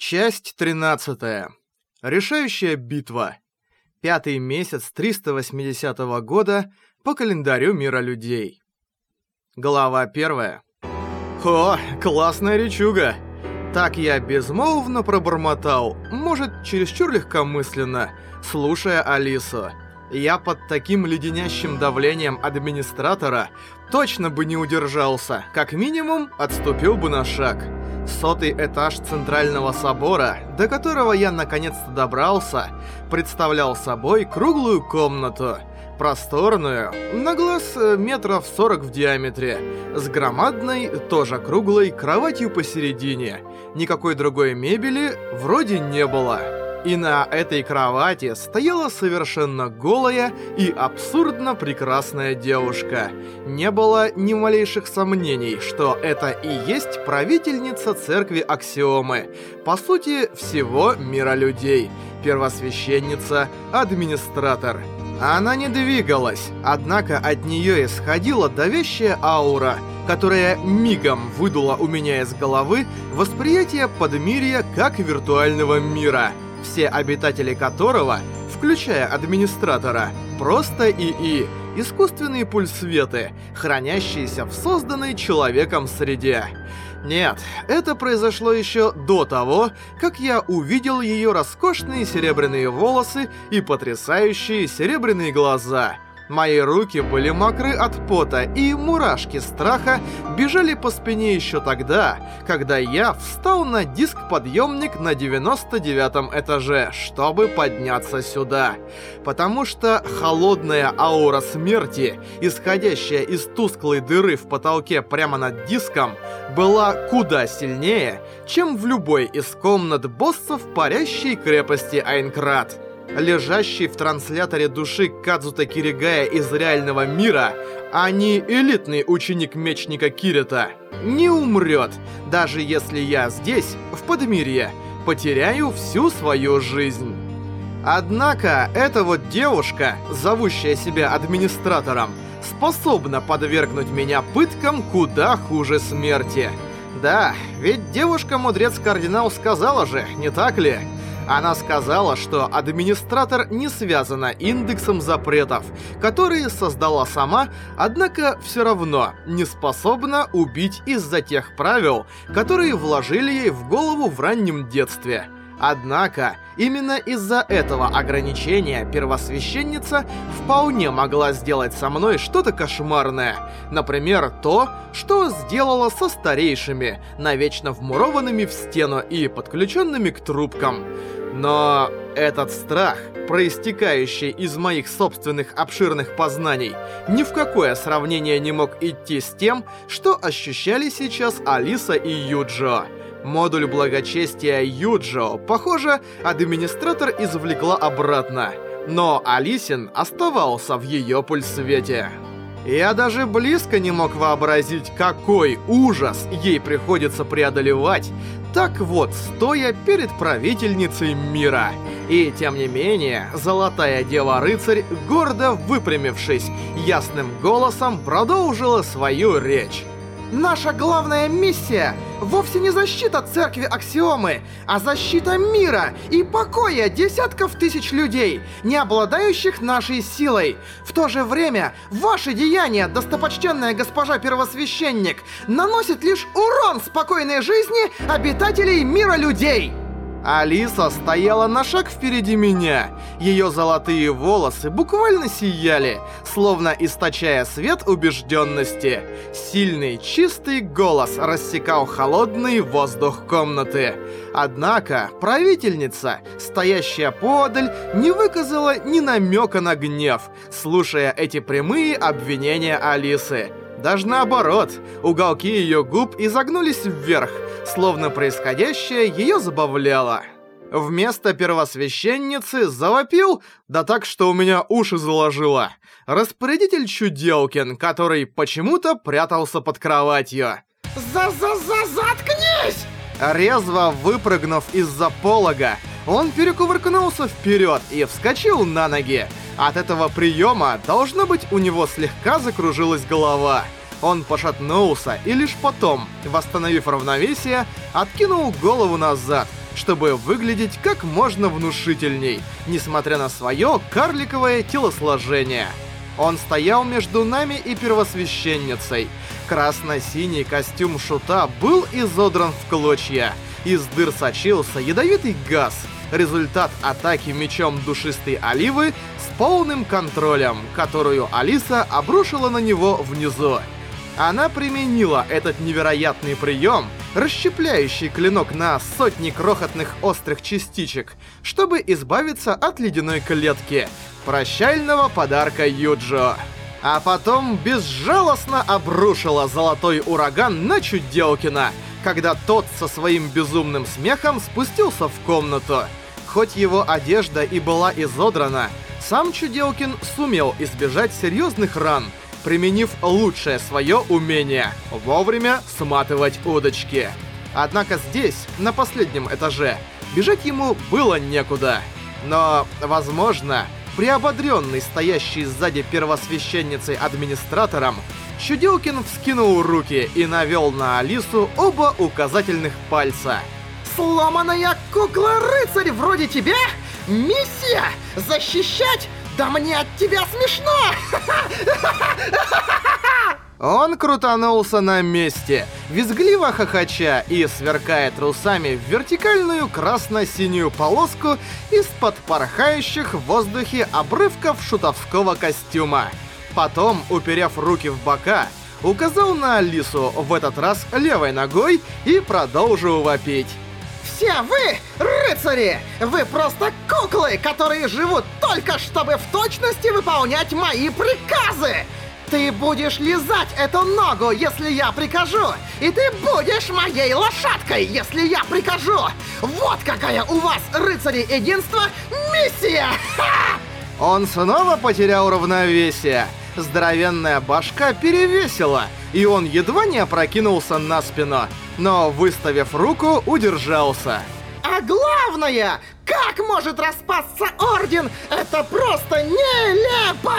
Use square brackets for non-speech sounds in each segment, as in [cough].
Часть 13. Решающая битва. Пятый месяц 380 года по календарю мира людей. Глава 1. О, классная речуга! Так я безмолвно пробормотал, может, чересчур легкомысленно, слушая Алису. Я под таким леденящим давлением администратора точно бы не удержался, как минимум отступил бы на шаг. Сотый этаж Центрального собора, до которого я наконец-то добрался, представлял собой круглую комнату, просторную, на глаз э, метров 40 в диаметре, с громадной, тоже круглой, кроватью посередине. Никакой другой мебели вроде не было. И на этой кровати стояла совершенно голая и абсурдно прекрасная девушка. Не было ни малейших сомнений, что это и есть правительница церкви Аксиомы, по сути, всего мира людей, первосвященница, администратор. Она не двигалась, однако от нее исходила давящая аура, которая мигом выдула у меня из головы восприятие подмирья как виртуального мира — все обитатели которого, включая администратора, просто ИИ, искусственные пульсветы, хранящиеся в созданной человеком среде. Нет, это произошло еще до того, как я увидел ее роскошные серебряные волосы и потрясающие серебряные глаза — Мои руки были мокры от пота, и мурашки страха бежали по спине еще тогда, когда я встал на диск-подъемник на 99 этаже, чтобы подняться сюда. Потому что холодная аура смерти, исходящая из тусклой дыры в потолке прямо над диском, была куда сильнее, чем в любой из комнат боссов парящей крепости Айнкрат лежащий в трансляторе души Кадзута Киригая из реального мира, а не элитный ученик мечника Кирита, не умрет, даже если я здесь, в Подмирье, потеряю всю свою жизнь. Однако, эта вот девушка, зовущая себя администратором, способна подвергнуть меня пыткам куда хуже смерти. Да, ведь девушка-мудрец-кардинал сказала же, не так ли? Она сказала, что администратор не связана индексом запретов, которые создала сама, однако все равно не способна убить из-за тех правил, которые вложили ей в голову в раннем детстве. Однако, именно из-за этого ограничения первосвященница вполне могла сделать со мной что-то кошмарное. Например, то, что сделала со старейшими, навечно вмурованными в стену и подключенными к трубкам. Но этот страх, проистекающий из моих собственных обширных познаний, ни в какое сравнение не мог идти с тем, что ощущали сейчас Алиса и Юджо. Модуль благочестия Юджо, похоже, администратор извлекла обратно. Но Алисин оставался в ее пульсвете. Я даже близко не мог вообразить, какой ужас ей приходится преодолевать, так вот, стоя перед правительницей мира. И тем не менее, Золотая Дева-Рыцарь, гордо выпрямившись, ясным голосом продолжила свою речь. Наша главная миссия вовсе не защита церкви Аксиомы, а защита мира и покоя десятков тысяч людей, не обладающих нашей силой. В то же время, ваши деяния, достопочтенная госпожа первосвященник, наносят лишь урон спокойной жизни обитателей мира людей. Алиса стояла на шаг впереди меня. Ее золотые волосы буквально сияли, словно источая свет убежденности. Сильный, чистый голос рассекал холодный воздух комнаты. Однако правительница, стоящая подаль, не выказала ни намека на гнев, слушая эти прямые обвинения Алисы. Даже наоборот, уголки ее губ изогнулись вверх, словно происходящее ее забавляло. Вместо первосвященницы завопил, да так, что у меня уши заложило, распорядитель Чуделкин, который почему-то прятался под кроватью. «За-за-за-заткнись!» Резво выпрыгнув из-за полога, он перекувыркнулся вперед и вскочил на ноги. От этого приема, должно быть, у него слегка закружилась голова. Он пошатнулся и лишь потом, восстановив равновесие, откинул голову назад, чтобы выглядеть как можно внушительней, несмотря на свое карликовое телосложение. Он стоял между нами и первосвященницей. Красно-синий костюм шута был изодран в клочья. Из дыр сочился ядовитый газ. Результат атаки мечом душистой оливы с полным контролем, которую Алиса обрушила на него внизу. Она применила этот невероятный прием, расщепляющий клинок на сотни крохотных острых частичек, чтобы избавиться от ледяной клетки, прощального подарка Юджо. А потом безжалостно обрушила золотой ураган на Чуделкина, когда тот со своим безумным смехом спустился в комнату. Хоть его одежда и была изодрана, сам Чуделкин сумел избежать серьезных ран, применив лучшее свое умение — вовремя сматывать удочки. Однако здесь, на последнем этаже, бежать ему было некуда. Но, возможно, приободренный стоящий сзади первосвященницей-администратором, Чудилкин вскинул руки и навел на Алису оба указательных пальца. «Сломанная кукла-рыцарь вроде тебя? Миссия? Защищать? Да мне от тебя смешно!» [laughs] Он крутанулся на месте, визгливо хохоча и сверкая трусами в вертикальную красно-синюю полоску из-под порхающих в воздухе обрывков шутовского костюма. Потом, уперев руки в бока, указал на Алису в этот раз левой ногой и продолжил вопить. «Все вы, рыцари! Вы просто куклы, которые живут только чтобы в точности выполнять мои приказы! Ты будешь лизать эту ногу, если я прикажу! И ты будешь моей лошадкой, если я прикажу! Вот какая у вас, рыцари единства, миссия! Ха! Он снова потерял равновесие. Здоровенная башка перевесила, и он едва не опрокинулся на спину, но, выставив руку, удержался. А главное, как может распасться Орден? Это просто нелепо!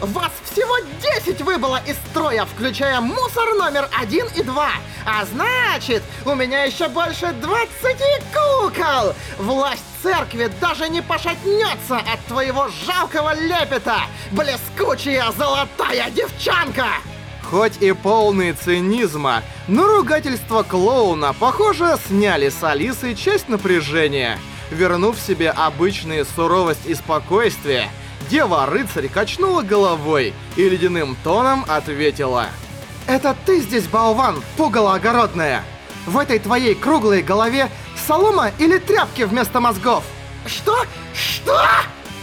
Вас всего 10 выбыло из строя, включая мусор номер 1 и 2. А значит, у меня еще больше 20 кукол! Власть церкви даже не пошатнется от твоего жалкого лепета, блескучая золотая девчонка! Хоть и полный цинизма, но ругательства клоуна, похоже, сняли с Алисы часть напряжения. Вернув себе обычные суровость и спокойствие, Дева-рыцарь качнула головой и ледяным тоном ответила. «Это ты здесь, болван, пугало огородное! В этой твоей круглой голове солома или тряпки вместо мозгов?» Что? Что?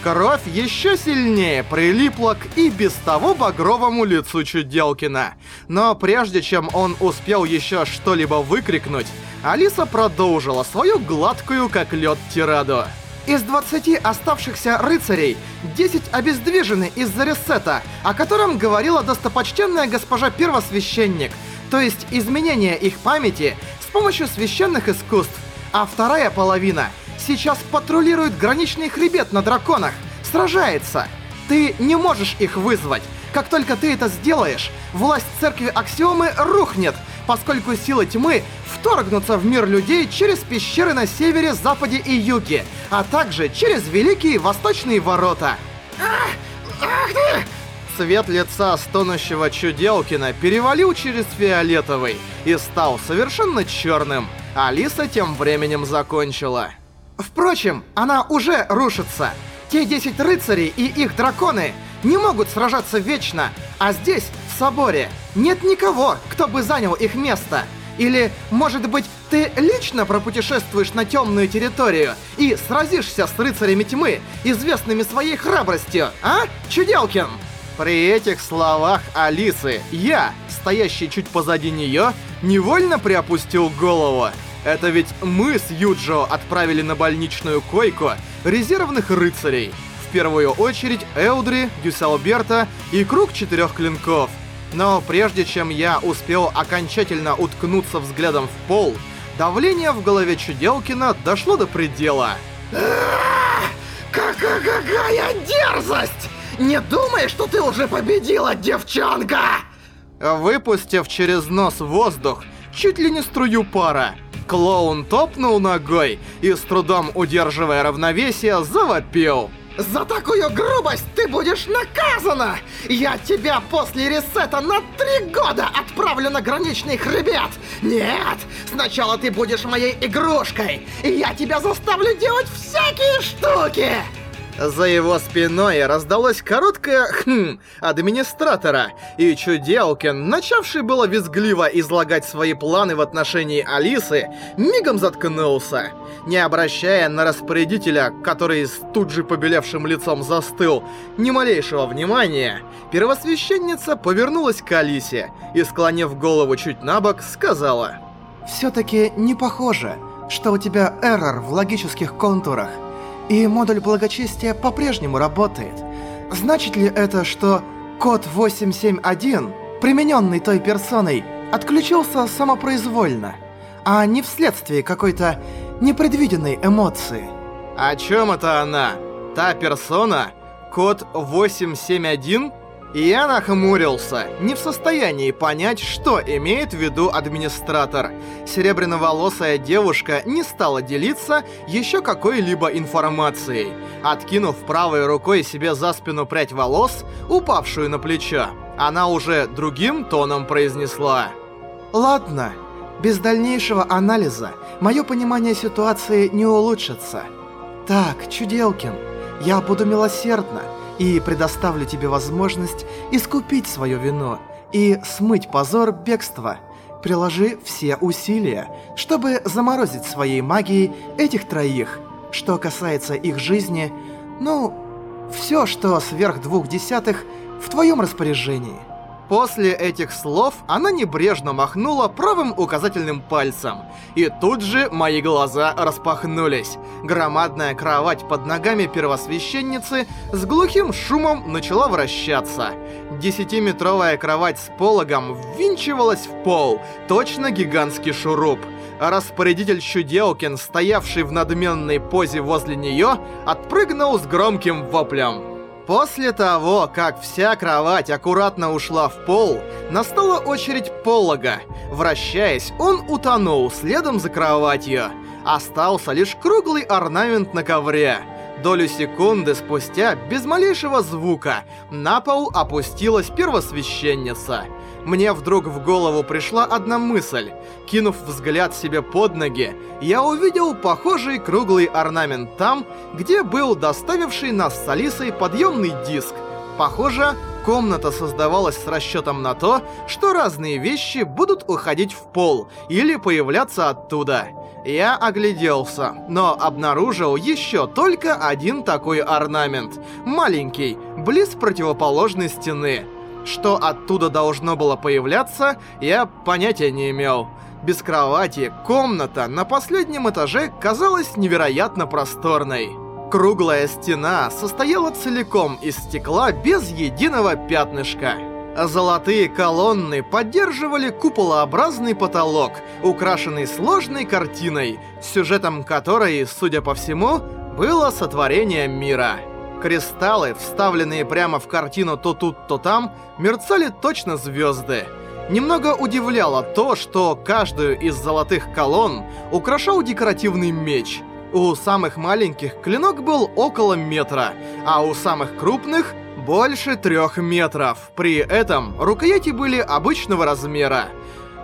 Кровь еще сильнее прилипла к и без того багровому лицу Чуделкина. Но прежде чем он успел еще что-либо выкрикнуть, Алиса продолжила свою гладкую как лед тираду. Из 20 оставшихся рыцарей 10 обездвижены из-за ресета, о котором говорила достопочтенная госпожа Первосвященник, то есть изменение их памяти с помощью священных искусств, а вторая половина сейчас патрулирует граничный хребет на драконах, сражается. Ты не можешь их вызвать. Как только ты это сделаешь, власть церкви Аксиомы рухнет, поскольку силы тьмы вторгнутся в мир людей через пещеры на севере, западе и юге, а также через Великие Восточные Ворота. Цвет лица стонущего Чуделкина перевалил через фиолетовый и стал совершенно черным. Алиса тем временем закончила. Впрочем, она уже рушится. Те 10 рыцарей и их драконы не могут сражаться вечно, а здесь, в соборе, нет никого, кто бы занял их место. Или, может быть, ты лично пропутешествуешь на темную территорию и сразишься с рыцарями тьмы, известными своей храбростью, а, Чуделкин? При этих словах Алисы я, стоящий чуть позади нее, невольно приопустил голову. Это ведь мы с Юджо отправили на больничную койку резервных рыцарей. В первую очередь Элдри, Дюсалберта и Круг Четырех Клинков. Но прежде чем я успел окончательно уткнуться взглядом в пол, давление в голове Чуделкина дошло до предела. Какая дерзость! Не думай, что ты уже победила, девчонка! Выпустив через нос воздух, чуть ли не струю пара, Клоун топнул ногой и, с трудом удерживая равновесие, завопил. За такую грубость ты будешь наказана! Я тебя после ресета на три года отправлю на граничный хребет! Нет! Сначала ты будешь моей игрушкой, и я тебя заставлю делать всякие штуки! За его спиной раздалось короткое «хм» администратора, и Чуделкин, начавший было визгливо излагать свои планы в отношении Алисы, мигом заткнулся. Не обращая на распорядителя, который с тут же побелевшим лицом застыл, ни малейшего внимания, первосвященница повернулась к Алисе и, склонив голову чуть на бок, сказала «Всё-таки не похоже, что у тебя эррор в логических контурах. И модуль благочестия по-прежнему работает. Значит ли это, что код 871, примененный той персоной, отключился самопроизвольно, а не вследствие какой-то непредвиденной эмоции? О чем это она? Та персона? Код 871? Я нахмурился, не в состоянии понять, что имеет в виду администратор. Серебряноволосая девушка не стала делиться еще какой-либо информацией. Откинув правой рукой себе за спину прядь волос, упавшую на плечо, она уже другим тоном произнесла. «Ладно, без дальнейшего анализа мое понимание ситуации не улучшится. Так, Чуделкин, я буду милосердна и предоставлю тебе возможность искупить свою вину и смыть позор бегства. Приложи все усилия, чтобы заморозить своей магией этих троих. Что касается их жизни, ну, все, что сверх двух десятых, в твоем распоряжении. После этих слов она небрежно махнула правым указательным пальцем. И тут же мои глаза распахнулись. Громадная кровать под ногами первосвященницы с глухим шумом начала вращаться. Десятиметровая кровать с пологом ввинчивалась в пол, точно гигантский шуруп. Распорядитель Чуделкин, стоявший в надменной позе возле нее, отпрыгнул с громким воплем. После того, как вся кровать аккуратно ушла в пол, настала очередь полога. Вращаясь, он утонул следом за кроватью. Остался лишь круглый орнамент на ковре. Долю секунды спустя, без малейшего звука, на пол опустилась первосвященница. Мне вдруг в голову пришла одна мысль. Кинув взгляд себе под ноги, я увидел похожий круглый орнамент там, где был доставивший нас с Алисой подъемный диск. Похоже, комната создавалась с расчетом на то, что разные вещи будут уходить в пол или появляться оттуда. Я огляделся, но обнаружил еще только один такой орнамент. Маленький, близ противоположной стены. Что оттуда должно было появляться, я понятия не имел. Без кровати комната на последнем этаже казалась невероятно просторной. Круглая стена состояла целиком из стекла без единого пятнышка. Золотые колонны поддерживали куполообразный потолок, украшенный сложной картиной, сюжетом которой, судя по всему, было сотворение мира. Кристаллы, вставленные прямо в картину то тут, то там, мерцали точно звезды. Немного удивляло то, что каждую из золотых колонн украшал декоративный меч. У самых маленьких клинок был около метра, а у самых крупных больше трех метров. При этом рукояти были обычного размера.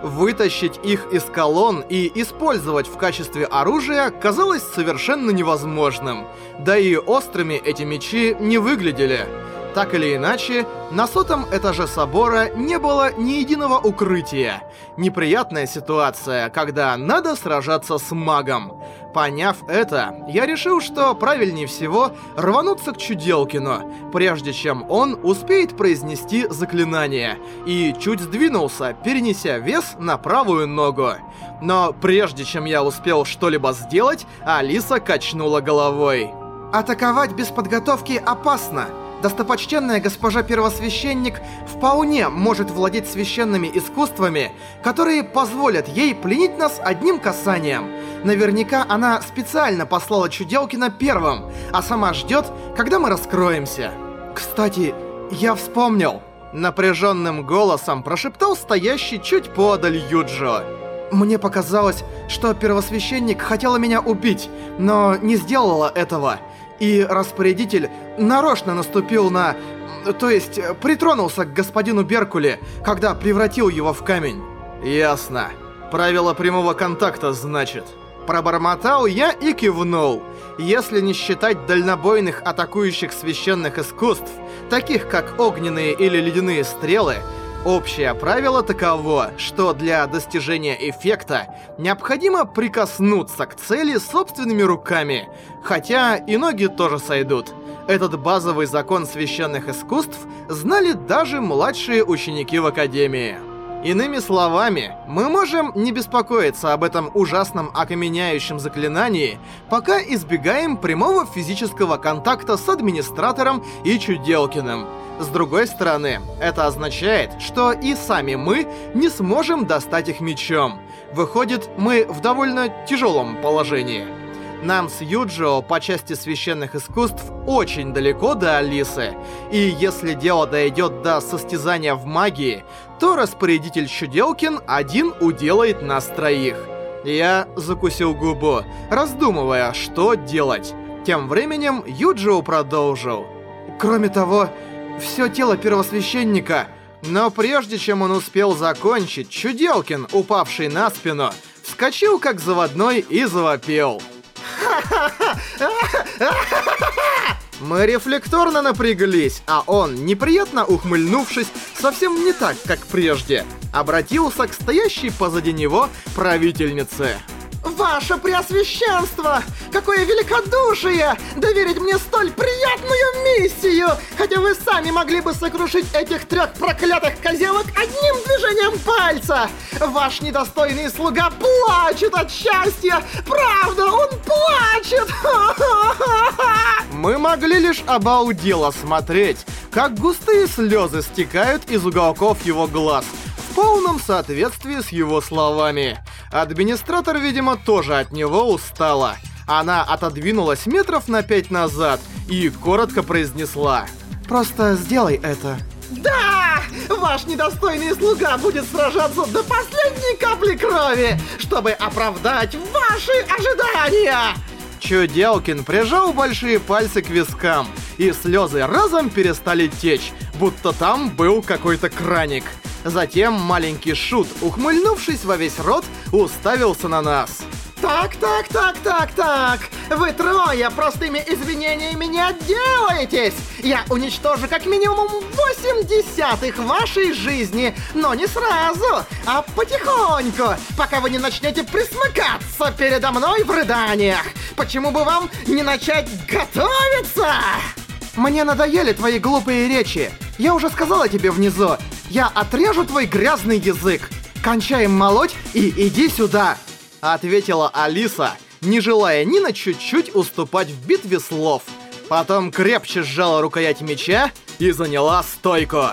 Вытащить их из колонн и использовать в качестве оружия казалось совершенно невозможным. Да и острыми эти мечи не выглядели. Так или иначе, на сотом этаже собора не было ни единого укрытия. Неприятная ситуация, когда надо сражаться с магом. Поняв это, я решил, что правильнее всего рвануться к Чуделкину, прежде чем он успеет произнести заклинание, и чуть сдвинулся, перенеся вес на правую ногу. Но прежде чем я успел что-либо сделать, Алиса качнула головой. «Атаковать без подготовки опасно!» Достопочтенная госпожа первосвященник вполне может владеть священными искусствами, которые позволят ей пленить нас одним касанием. Наверняка она специально послала Чуделкина первым, а сама ждет, когда мы раскроемся. Кстати, я вспомнил. Напряженным голосом прошептал стоящий чуть подаль Юджо. Мне показалось, что первосвященник хотела меня убить, но не сделала этого. И распорядитель нарочно наступил на... То есть, притронулся к господину Беркуле, когда превратил его в камень. Ясно. Правило прямого контакта, значит. Пробормотал я и кивнул. Если не считать дальнобойных атакующих священных искусств, таких как огненные или ледяные стрелы, Общее правило таково, что для достижения эффекта необходимо прикоснуться к цели собственными руками, хотя и ноги тоже сойдут. Этот базовый закон священных искусств знали даже младшие ученики в Академии. Иными словами, мы можем не беспокоиться об этом ужасном окаменяющем заклинании, пока избегаем прямого физического контакта с администратором и Чуделкиным. С другой стороны, это означает, что и сами мы не сможем достать их мечом. Выходит, мы в довольно тяжелом положении. Нам с Юджио по части священных искусств очень далеко до Алисы. И если дело дойдет до состязания в магии, то распорядитель Чуделкин один уделает нас троих. Я закусил губу, раздумывая, что делать. Тем временем Юджио продолжил. Кроме того, все тело первосвященника. Но прежде чем он успел закончить, Чуделкин, упавший на спину, вскочил как заводной и завопил. Мы рефлекторно напряглись, а он, неприятно ухмыльнувшись, совсем не так, как прежде, обратился к стоящей позади него правительнице. Ваше Преосвященство! Какое великодушие! Доверить мне столь приятную миссию! Хотя вы сами могли бы сокрушить этих трех проклятых козелок одним движением пальца! Ваш недостойный слуга плачет от счастья! Правда, он плачет! [laughs] Мы могли лишь обалдело смотреть, как густые слезы стекают из уголков его глаз, полном соответствии с его словами. Администратор, видимо, тоже от него устала. Она отодвинулась метров на пять назад и коротко произнесла. «Просто сделай это». Да! Ваш недостойный слуга будет сражаться до последней капли крови, чтобы оправдать ваши ожидания! Чуделкин прижал большие пальцы к вискам, и слезы разом перестали течь, будто там был какой-то краник. Затем маленький Шут, ухмыльнувшись во весь рот, уставился на нас. Так, так, так, так, так. Вы трое простыми извинениями не отделаетесь. Я уничтожу как минимум 8 десятых вашей жизни, но не сразу, а потихоньку, пока вы не начнете присмыкаться передо мной в рыданиях. Почему бы вам не начать готовиться? Мне надоели твои глупые речи. Я уже сказала тебе внизу. Я отрежу твой грязный язык. Кончаем молоть и иди сюда. Ответила Алиса, не желая ни на чуть-чуть уступать в битве слов. Потом крепче сжала рукоять меча и заняла стойку.